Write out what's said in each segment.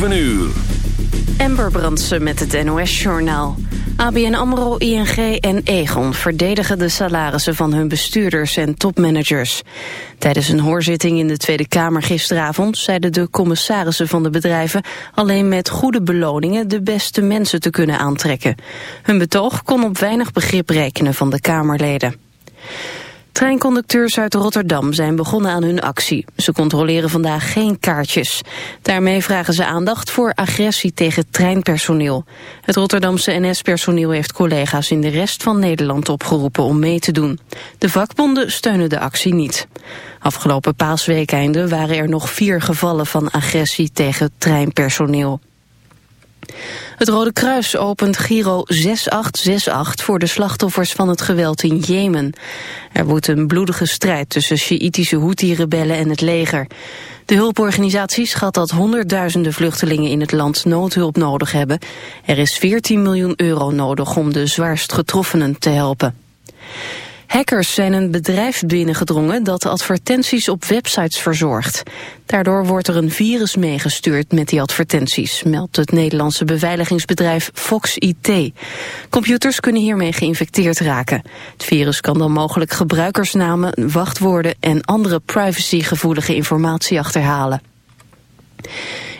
7 uur. Met het NOS-journaal. ABN AMRO, ING en Egon verdedigen de salarissen van hun bestuurders en topmanagers. Tijdens een hoorzitting in de Tweede Kamer gisteravond zeiden de commissarissen van de bedrijven alleen met goede beloningen de beste mensen te kunnen aantrekken. Hun betoog kon op weinig begrip rekenen van de Kamerleden. Treinconducteurs uit Rotterdam zijn begonnen aan hun actie. Ze controleren vandaag geen kaartjes. Daarmee vragen ze aandacht voor agressie tegen treinpersoneel. Het Rotterdamse NS-personeel heeft collega's in de rest van Nederland opgeroepen om mee te doen. De vakbonden steunen de actie niet. Afgelopen paasweekeinde waren er nog vier gevallen van agressie tegen treinpersoneel. Het Rode Kruis opent Giro 6868 voor de slachtoffers van het geweld in Jemen. Er woedt een bloedige strijd tussen Sjiïtische Houthi-rebellen en het leger. De hulporganisatie schat dat honderdduizenden vluchtelingen in het land noodhulp nodig hebben. Er is 14 miljoen euro nodig om de zwaarst getroffenen te helpen. Hackers zijn een bedrijf binnengedrongen dat advertenties op websites verzorgt. Daardoor wordt er een virus meegestuurd met die advertenties, meldt het Nederlandse beveiligingsbedrijf Fox IT. Computers kunnen hiermee geïnfecteerd raken. Het virus kan dan mogelijk gebruikersnamen, wachtwoorden en andere privacygevoelige informatie achterhalen.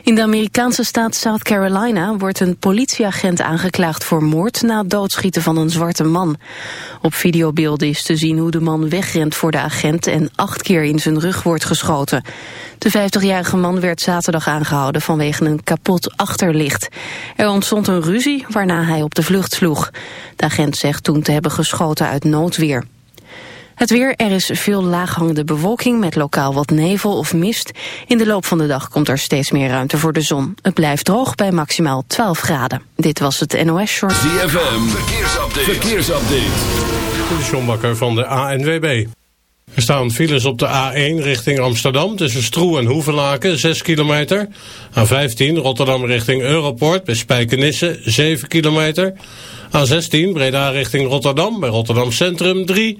In de Amerikaanse staat South Carolina wordt een politieagent aangeklaagd voor moord na het doodschieten van een zwarte man. Op videobeelden is te zien hoe de man wegrent voor de agent en acht keer in zijn rug wordt geschoten. De 50-jarige man werd zaterdag aangehouden vanwege een kapot achterlicht. Er ontstond een ruzie waarna hij op de vlucht sloeg. De agent zegt toen te hebben geschoten uit noodweer. Het weer, er is veel laaghangende bewolking met lokaal wat nevel of mist. In de loop van de dag komt er steeds meer ruimte voor de zon. Het blijft droog bij maximaal 12 graden. Dit was het NOS Short. ZFM, verkeersupdate. verkeersupdate. De John Bakker van de ANWB. Er staan files op de A1 richting Amsterdam tussen Stroe en Hoevelaken, 6 kilometer. A15 Rotterdam richting Europort bij Spijkenisse, 7 kilometer. A16 Breda richting Rotterdam bij Rotterdam Centrum, 3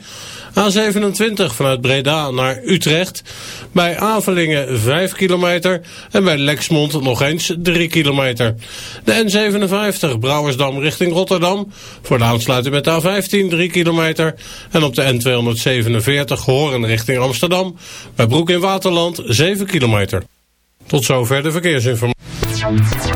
A27 vanuit Breda naar Utrecht. Bij Avelingen 5 kilometer. En bij Lexmond nog eens 3 kilometer. De N57 Brouwersdam richting Rotterdam. Voor de aansluiting met de A15 3 kilometer. En op de N247 Horen richting Amsterdam. Bij Broek in Waterland 7 kilometer. Tot zover de verkeersinformatie.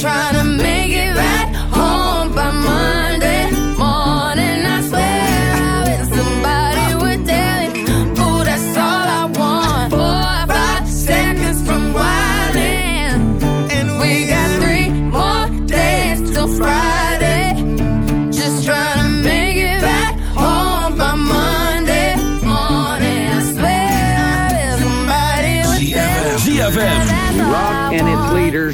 Trying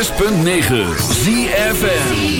106.9 ZFN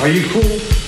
Are you cool?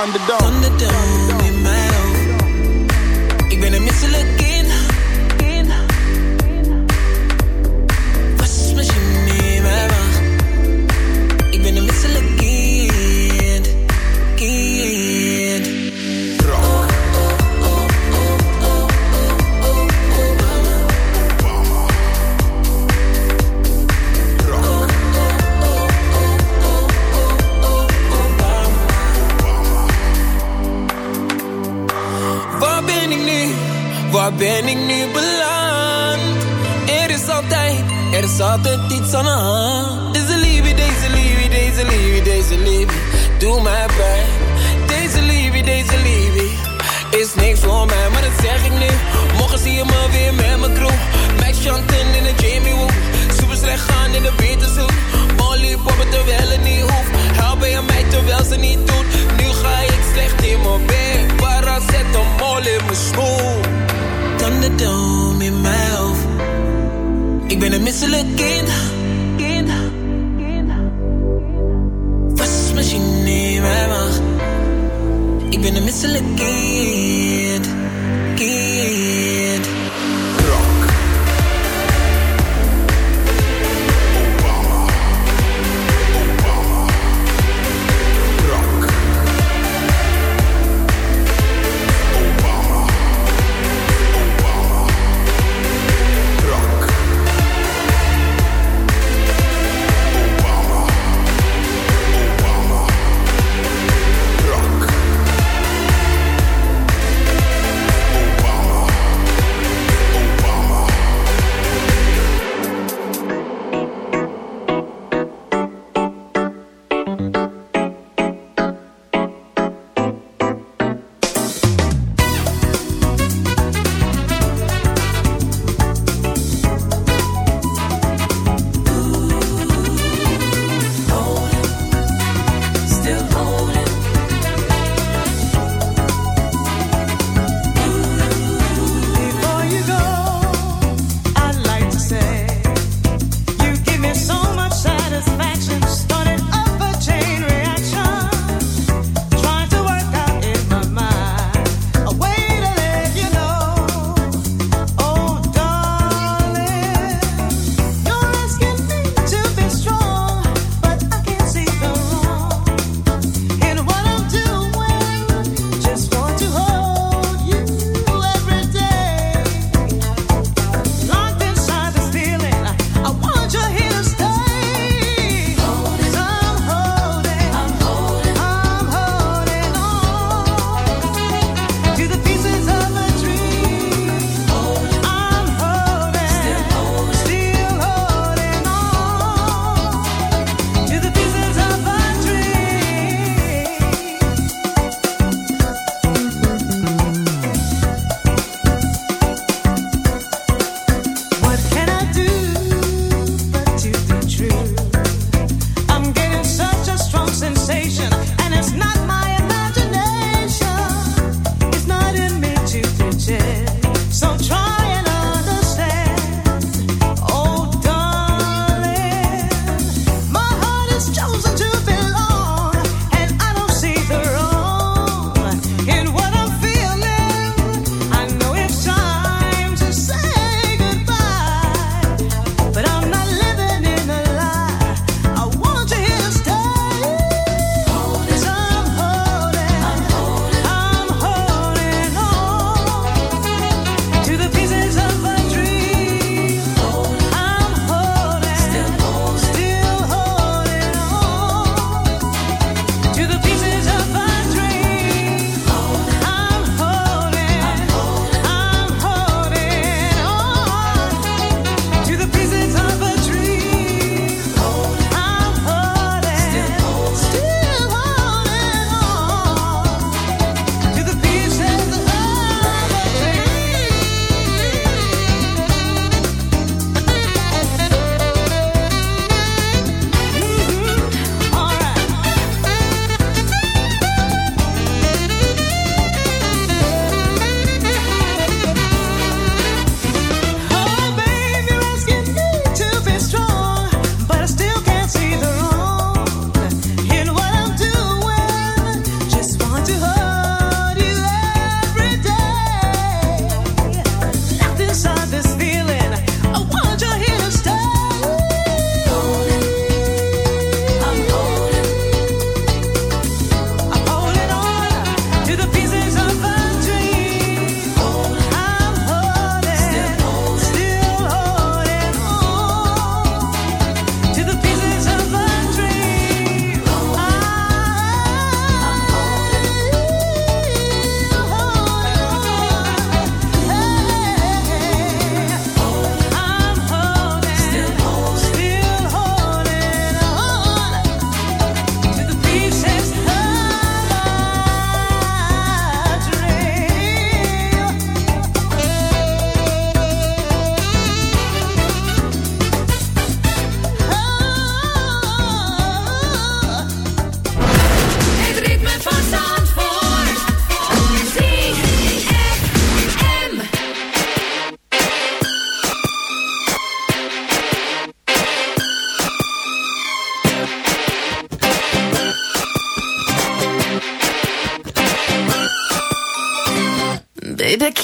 Thunderdome. Liefde, deze liefde, doe mij pijn. Deze liefde, deze liefde, is niks voor mij, maar dat zeg ik nu. Morgen zie je me weer met mijn crew. Max Chanten in de Jamie Woo. Super slecht gaan in de Beterzoek. Molly poppen terwijl het niet hoeft. Help je mij terwijl ze niet doet. Nu ga ik slecht in mijn bed. Waar zet een mol in mijn smoel. Thunderdome in mijn hoofd. Ik ben een misselijk kind. Ik ben een misselijk kind, kind.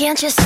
Can't you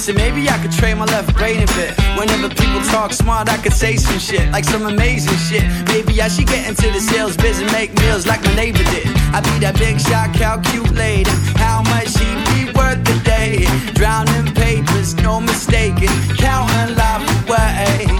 So maybe I could trade my left brain a bit. Whenever people talk smart, I could say some shit, like some amazing shit. Maybe I should get into the sales biz and make meals like my neighbor did. I'd be that big shot, calculating how much he be worth a day. Drowning papers, no mistaking, counting life away.